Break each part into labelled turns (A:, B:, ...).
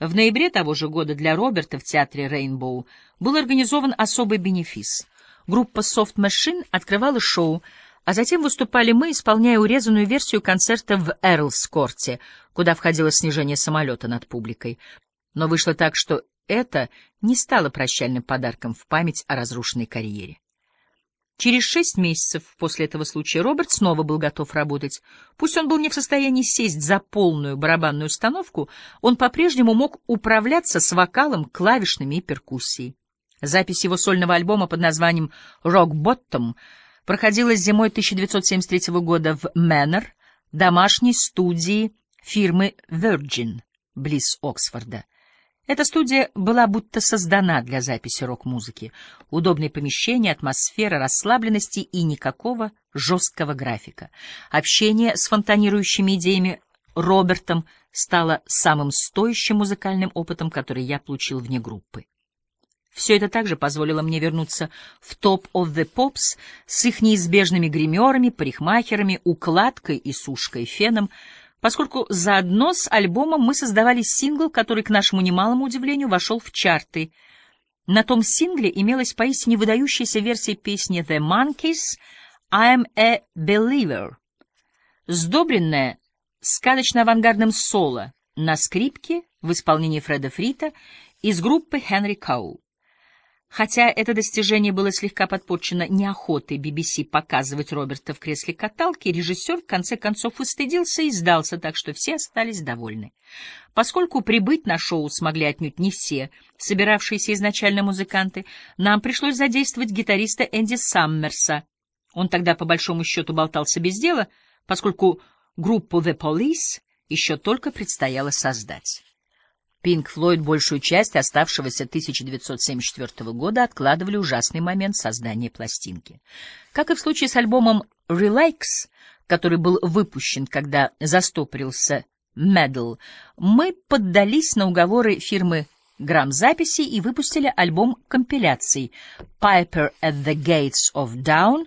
A: В ноябре того же года для Роберта в театре Рейнбоу был организован особый бенефис. Группа Soft Machine открывала шоу, а затем выступали мы, исполняя урезанную версию концерта в Эрлскорте, куда входило снижение самолета над публикой. Но вышло так, что это не стало прощальным подарком в память о разрушенной карьере. Через шесть месяцев после этого случая Роберт снова был готов работать. Пусть он был не в состоянии сесть за полную барабанную установку, он по-прежнему мог управляться с вокалом, клавишными и перкуссией. Запись его сольного альбома под названием «Rock Bottom» проходила зимой 1973 года в Мэннер, домашней студии фирмы Virgin, близ Оксфорда. Эта студия была будто создана для записи рок-музыки. Удобные помещения, атмосфера расслабленности и никакого жесткого графика. Общение с фонтанирующими идеями Робертом стало самым стоящим музыкальным опытом, который я получил вне группы. Все это также позволило мне вернуться в топ of the Pops с их неизбежными гримерами, парикмахерами, укладкой и сушкой феном, поскольку заодно с альбомом мы создавали сингл, который, к нашему немалому удивлению, вошел в чарты. На том сингле имелась поистине выдающаяся версия песни The Monkeys «I'm a Believer», сдобренная сказочно-авангардным соло на скрипке в исполнении Фреда Фрита из группы Henry Коул. Хотя это достижение было слегка подпорчено неохотой BBC показывать Роберта в кресле каталки, режиссер в конце концов устыдился и сдался, так что все остались довольны. Поскольку прибыть на шоу смогли отнюдь не все собиравшиеся изначально музыканты, нам пришлось задействовать гитариста Энди Саммерса. Он тогда по большому счету болтался без дела, поскольку группу The Police еще только предстояло создать. Пинк Флойд большую часть оставшегося 1974 года откладывали ужасный момент создания пластинки. Как и в случае с альбомом «Relax», который был выпущен, когда застопорился Medal, мы поддались на уговоры фирмы грамзаписи и выпустили альбом компиляций «Piper at the Gates of Down»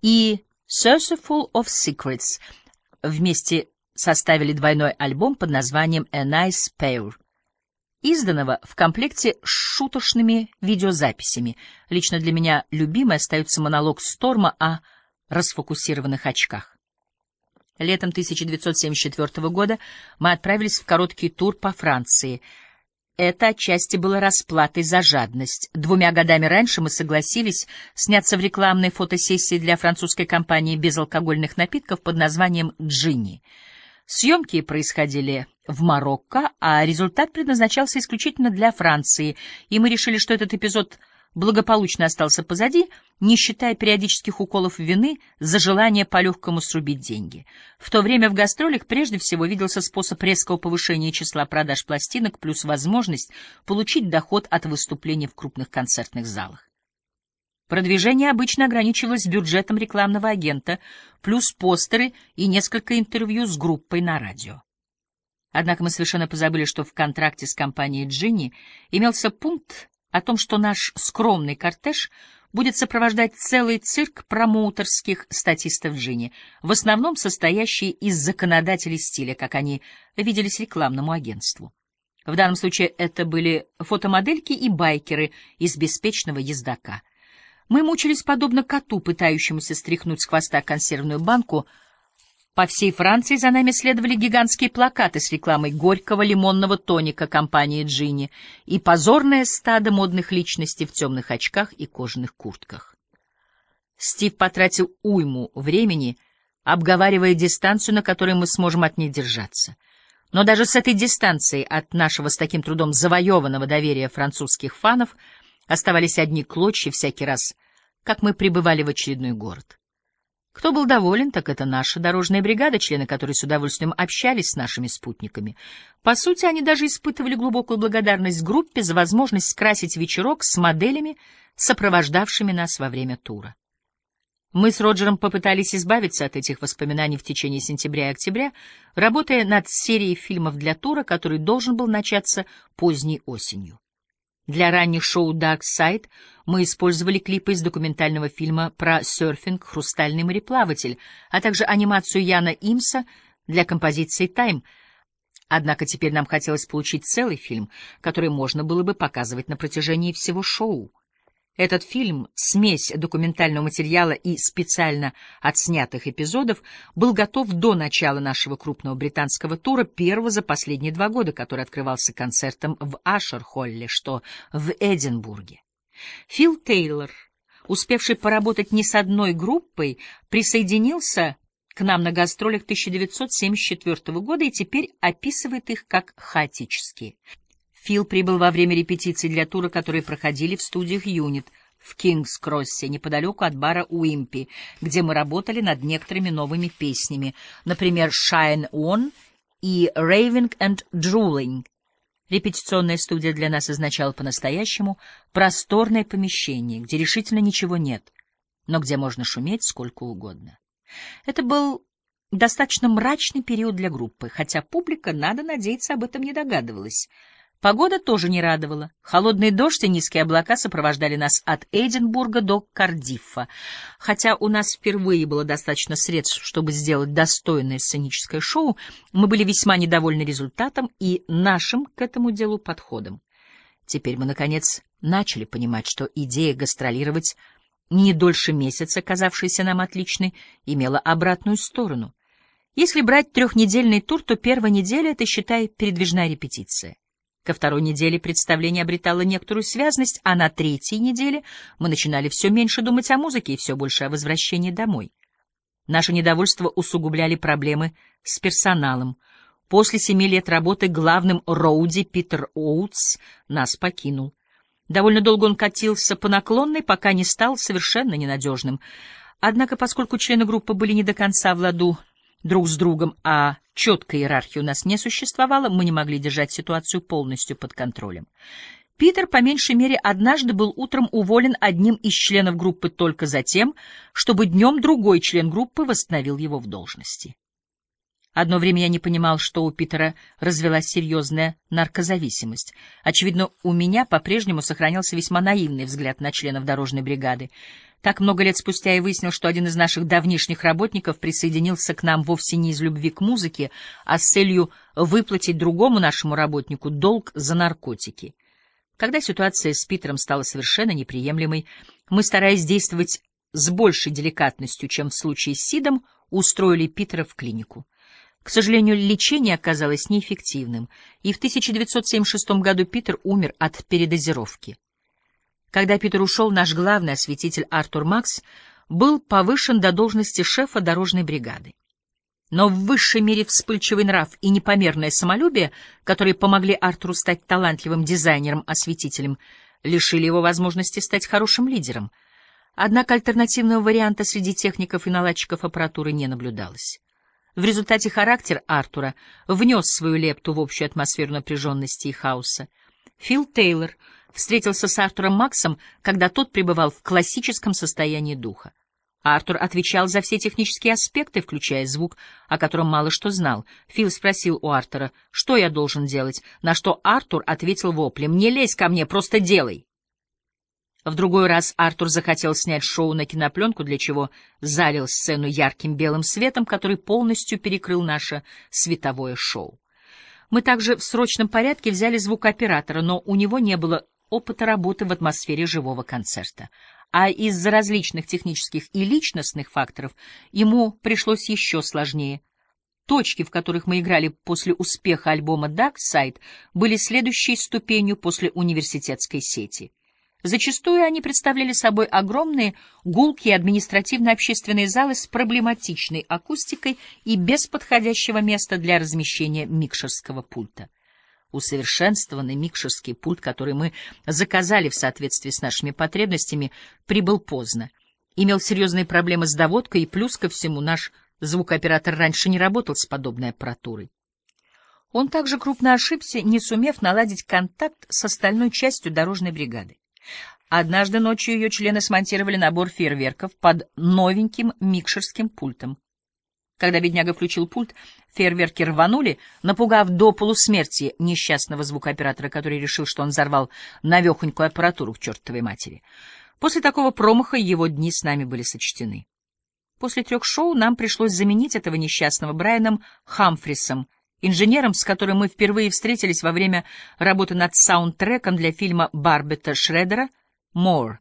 A: и «Saucerful of Secrets». Вместе составили двойной альбом под названием «A Nice Pair» изданного в комплекте с шуточными видеозаписями. Лично для меня любимой остается монолог Сторма о расфокусированных очках. Летом 1974 года мы отправились в короткий тур по Франции. Это отчасти было расплатой за жадность. Двумя годами раньше мы согласились сняться в рекламной фотосессии для французской компании безалкогольных напитков под названием «Джинни». Съемки происходили в Марокко, а результат предназначался исключительно для Франции, и мы решили, что этот эпизод благополучно остался позади, не считая периодических уколов вины за желание по-легкому срубить деньги. В то время в гастролях прежде всего виделся способ резкого повышения числа продаж пластинок плюс возможность получить доход от выступлений в крупных концертных залах. Продвижение обычно ограничивалось бюджетом рекламного агента, плюс постеры и несколько интервью с группой на радио. Однако мы совершенно позабыли, что в контракте с компанией «Джинни» имелся пункт о том, что наш скромный кортеж будет сопровождать целый цирк промоутерских статистов Джинни, в основном состоящий из законодателей стиля, как они виделись рекламному агентству. В данном случае это были фотомодельки и байкеры из беспечного ездока — мы мучились подобно коту, пытающемуся стряхнуть с хвоста консервную банку. По всей Франции за нами следовали гигантские плакаты с рекламой горького лимонного тоника компании «Джинни» и позорное стадо модных личностей в темных очках и кожаных куртках. Стив потратил уйму времени, обговаривая дистанцию, на которой мы сможем от них держаться. Но даже с этой дистанцией от нашего с таким трудом завоеванного доверия французских фанов — Оставались одни клочья всякий раз, как мы прибывали в очередной город. Кто был доволен, так это наша дорожная бригада, члены которой с удовольствием общались с нашими спутниками. По сути, они даже испытывали глубокую благодарность группе за возможность скрасить вечерок с моделями, сопровождавшими нас во время тура. Мы с Роджером попытались избавиться от этих воспоминаний в течение сентября и октября, работая над серией фильмов для тура, который должен был начаться поздней осенью. Для ранних шоу Dark Side мы использовали клипы из документального фильма про серфинг «Хрустальный мореплаватель», а также анимацию Яна Имса для композиции «Тайм». Однако теперь нам хотелось получить целый фильм, который можно было бы показывать на протяжении всего шоу. Этот фильм, смесь документального материала и специально отснятых эпизодов, был готов до начала нашего крупного британского тура, первого за последние два года, который открывался концертом в Ашер-Холле, что в Эдинбурге. Фил Тейлор, успевший поработать не с одной группой, присоединился к нам на гастролях 1974 года и теперь описывает их как хаотические. Фил прибыл во время репетиций для тура, которые проходили в студиях «Юнит» в Кингс-Кроссе, неподалеку от бара Уимпи, где мы работали над некоторыми новыми песнями, например, «Shine On» и «Raving and Drooling». Репетиционная студия для нас означала по-настоящему просторное помещение, где решительно ничего нет, но где можно шуметь сколько угодно. Это был достаточно мрачный период для группы, хотя публика, надо надеяться, об этом не догадывалась — Погода тоже не радовала. Холодный дождь и низкие облака сопровождали нас от Эдинбурга до Кардиффа. Хотя у нас впервые было достаточно средств, чтобы сделать достойное сценическое шоу, мы были весьма недовольны результатом и нашим к этому делу подходом. Теперь мы, наконец, начали понимать, что идея гастролировать не дольше месяца, казавшаяся нам отличной, имела обратную сторону. Если брать трехнедельный тур, то первая неделя — это, считай, передвижная репетиция. Ко второй неделе представление обретало некоторую связность, а на третьей неделе мы начинали все меньше думать о музыке и все больше о возвращении домой. Наше недовольство усугубляли проблемы с персоналом. После семи лет работы главным Роуди Питер Оутс нас покинул. Довольно долго он катился по наклонной, пока не стал совершенно ненадежным. Однако, поскольку члены группы были не до конца в ладу друг с другом, а четкой иерархии у нас не существовало, мы не могли держать ситуацию полностью под контролем. Питер, по меньшей мере, однажды был утром уволен одним из членов группы только за тем, чтобы днем другой член группы восстановил его в должности. Одно время я не понимал, что у Питера развелась серьезная наркозависимость. Очевидно, у меня по-прежнему сохранялся весьма наивный взгляд на членов дорожной бригады. Так много лет спустя я выяснил, что один из наших давнишних работников присоединился к нам вовсе не из любви к музыке, а с целью выплатить другому нашему работнику долг за наркотики. Когда ситуация с Питером стала совершенно неприемлемой, мы, стараясь действовать с большей деликатностью, чем в случае с Сидом, устроили Питера в клинику. К сожалению, лечение оказалось неэффективным, и в 1976 году Питер умер от передозировки. Когда Питер ушел, наш главный осветитель Артур Макс был повышен до должности шефа дорожной бригады. Но в высшей мере вспыльчивый нрав и непомерное самолюбие, которые помогли Артуру стать талантливым дизайнером-осветителем, лишили его возможности стать хорошим лидером. Однако альтернативного варианта среди техников и наладчиков аппаратуры не наблюдалось. В результате характер Артура внес свою лепту в общую атмосферу напряженности и хаоса. Фил Тейлор встретился с Артуром Максом, когда тот пребывал в классическом состоянии духа. Артур отвечал за все технические аспекты, включая звук, о котором мало что знал. Фил спросил у Артура, что я должен делать, на что Артур ответил воплем «Не лезь ко мне, просто делай!». В другой раз Артур захотел снять шоу на кинопленку, для чего залил сцену ярким белым светом, который полностью перекрыл наше световое шоу. Мы также в срочном порядке взяли звукооператора, но у него не было опыта работы в атмосфере живого концерта. А из-за различных технических и личностных факторов ему пришлось еще сложнее. Точки, в которых мы играли после успеха альбома Dark Side, были следующей ступенью после университетской сети — Зачастую они представляли собой огромные гулкие административно-общественные залы с проблематичной акустикой и без подходящего места для размещения микшерского пульта. Усовершенствованный микшерский пульт, который мы заказали в соответствии с нашими потребностями, прибыл поздно. Имел серьезные проблемы с доводкой, и плюс ко всему наш звукооператор раньше не работал с подобной аппаратурой. Он также крупно ошибся, не сумев наладить контакт с остальной частью дорожной бригады. Однажды ночью ее члены смонтировали набор фейерверков под новеньким микшерским пультом. Когда бедняга включил пульт, фейерверки рванули, напугав до полусмерти несчастного звукооператора, который решил, что он взорвал навехонькую аппаратуру к чертовой матери. После такого промаха его дни с нами были сочтены. После трех шоу нам пришлось заменить этого несчастного Брайаном Хамфрисом инженером, с которым мы впервые встретились во время работы над саундтреком для фильма Барбета Шредера «More».